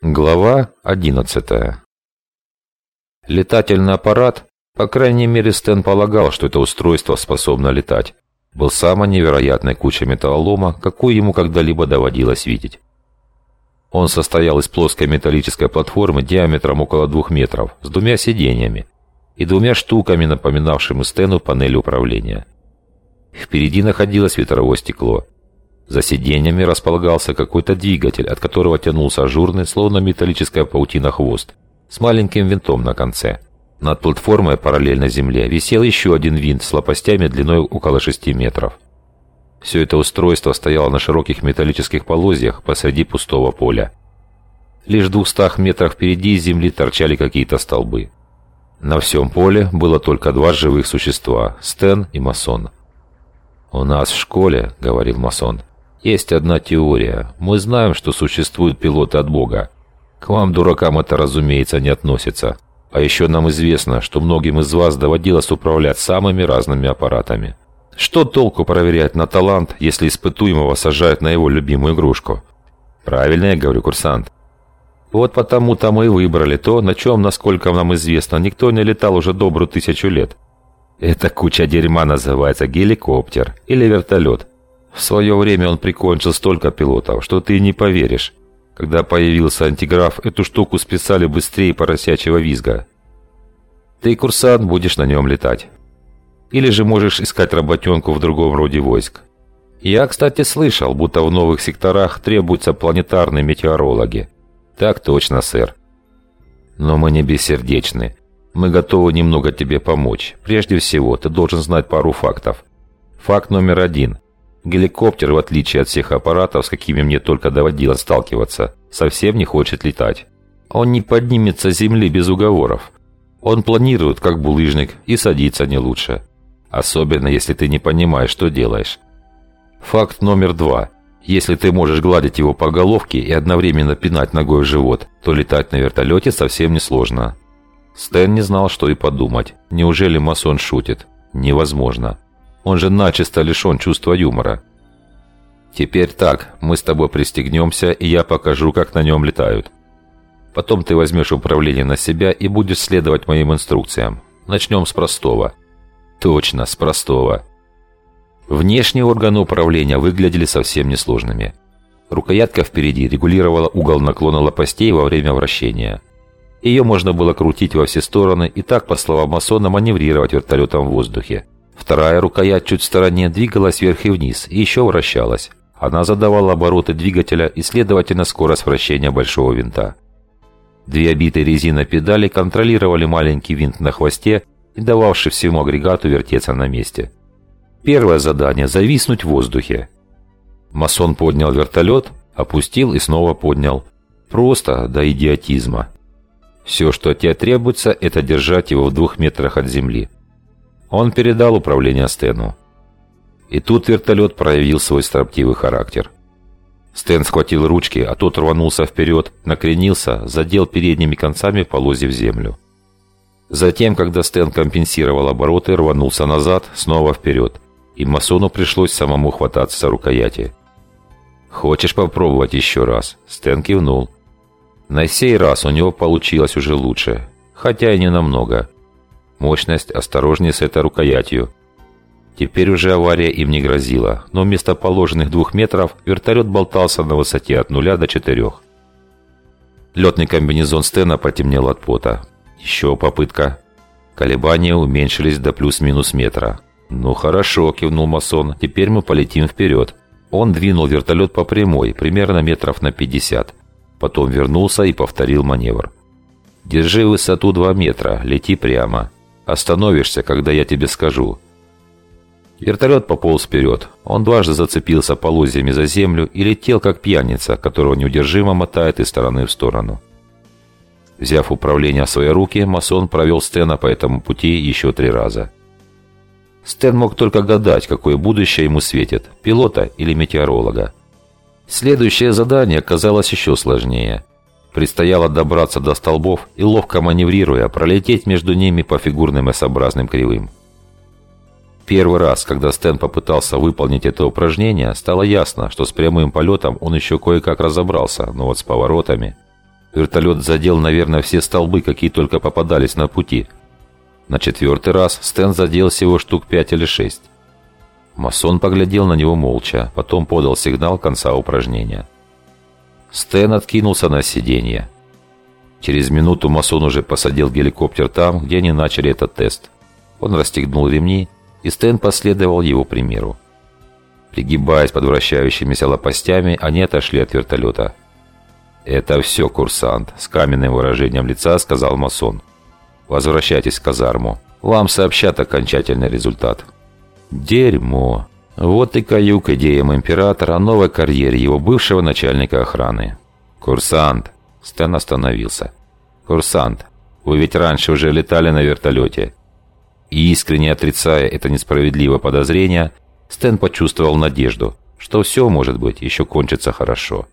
Глава 11 Летательный аппарат, по крайней мере Стэн полагал, что это устройство способно летать, был самой невероятной кучей металлолома, какую ему когда-либо доводилось видеть. Он состоял из плоской металлической платформы диаметром около двух метров, с двумя сиденьями и двумя штуками, напоминавшими Стэну панель управления. Впереди находилось ветровое стекло – за сиденьями располагался какой-то двигатель, от которого тянулся ажурный, словно металлическая паутина хвост, с маленьким винтом на конце. Над платформой параллельно земле висел еще один винт с лопастями длиной около 6 метров. Все это устройство стояло на широких металлических полозьях посреди пустого поля. Лишь в двухстах метрах впереди из земли торчали какие-то столбы. На всем поле было только два живых существа – Стэн и Масон. «У нас в школе», – говорил Масон, есть одна теория. Мы знаем, что существуют пилоты от Бога. К вам, дуракам, это, разумеется, не относится. А еще нам известно, что многим из вас доводилось управлять самыми разными аппаратами. Что толку проверять на талант, если испытуемого сажают на его любимую игрушку? Правильно я говорю, курсант. Вот потому-то мы и выбрали то, на чем, насколько нам известно, никто не летал уже добрую тысячу лет. Эта куча дерьма называется геликоптер или вертолет. В свое время он прикончил столько пилотов, что ты не поверишь. Когда появился антиграф, эту штуку списали быстрее поросячьего визга. Ты, курсант, будешь на нем летать. Или же можешь искать работенку в другом роде войск. Я, кстати, слышал, будто в новых секторах требуются планетарные метеорологи. Так точно, сэр. Но мы не бессердечны. Мы готовы немного тебе помочь. Прежде всего, ты должен знать пару фактов. Факт номер один. Геликоптер, в отличие от всех аппаратов, с какими мне только доводилось сталкиваться, совсем не хочет летать. Он не поднимется с земли без уговоров. Он планирует, как булыжник, и садится не лучше. Особенно, если ты не понимаешь, что делаешь. Факт номер два. Если ты можешь гладить его по головке и одновременно пинать ногой в живот, то летать на вертолете совсем не сложно. Стэн не знал, что и подумать. Неужели масон шутит? Невозможно. Он же начисто лишен чувства юмора. Теперь так, мы с тобой пристегнемся, и я покажу, как на нем летают. Потом ты возьмешь управление на себя и будешь следовать моим инструкциям. Начнем с простого. Точно, с простого. Внешние органы управления выглядели совсем несложными. Рукоятка впереди регулировала угол наклона лопастей во время вращения. Ее можно было крутить во все стороны и так, по словам масона, маневрировать вертолетом в воздухе. Вторая рукоять чуть в стороне двигалась вверх и вниз и еще вращалась. Она задавала обороты двигателя и, следовательно, скорость вращения большого винта. Две обитые резиной педали контролировали маленький винт на хвосте и дававший всему агрегату вертеться на месте. Первое задание – зависнуть в воздухе. Масон поднял вертолет, опустил и снова поднял. Просто до идиотизма. Все, что от тебя требуется, это держать его в двух метрах от земли. Он передал управление Стэну. И тут вертолет проявил свой строптивый характер. Стэн схватил ручки, а тот рванулся вперед, накренился, задел передними концами полозья в землю. Затем, когда Стэн компенсировал обороты, рванулся назад, снова вперед. И масону пришлось самому хвататься за рукояти. «Хочешь попробовать еще раз?» Стэн кивнул. На сей раз у него получилось уже лучше, хотя и не намного. Мощность осторожнее с этой рукоятью. Теперь уже авария им не грозила, но вместо положенных двух метров вертолет болтался на высоте от нуля до четырех. Летный комбинезон Стена потемнел от пота. Еще попытка. Колебания уменьшились до плюс-минус метра. «Ну хорошо», – кивнул масон, – «теперь мы полетим вперед». Он двинул вертолет по прямой, примерно метров на 50. Потом вернулся и повторил маневр. «Держи высоту 2 метра, лети прямо. Остановишься, когда я тебе скажу». Вертолет пополз вперед. Он дважды зацепился полозьями за землю и летел, как пьяница, которого неудержимо мотает из стороны в сторону. Взяв управление в свои руки, масон провел Стена по этому пути еще три раза. Стэн мог только гадать, какое будущее ему светит – пилота или метеоролога. Следующее задание казалось еще сложнее. Предстояло добраться до столбов и, ловко маневрируя, пролететь между ними по фигурным S-образным кривым. Первый раз, когда Стэн попытался выполнить это упражнение, стало ясно, что с прямым полетом он еще кое-как разобрался, но вот с поворотами... Вертолет задел, наверное, все столбы, какие только попадались на пути. На четвертый раз Стэн задел всего штук пять или шесть. Масон поглядел на него молча, потом подал сигнал конца упражнения. Стэн откинулся на сиденье. Через минуту масон уже посадил геликоптер там, где они начали этот тест. Он расстегнул ремни, и Стэн последовал его примеру. Пригибаясь под вращающимися лопастями, они отошли от вертолета. «Это все, курсант», — с каменным выражением лица сказал масон. «Возвращайтесь в казарму. Вам сообщат окончательный результат». «Дерьмо!» Вот и каюк идеям императора о новой карьере его бывшего начальника охраны. «Курсант!» Стэн остановился. «Курсант, вы ведь раньше уже летали на вертолете». И искренне отрицая это несправедливое подозрение, Стэн почувствовал надежду, что все, может быть, еще кончится хорошо.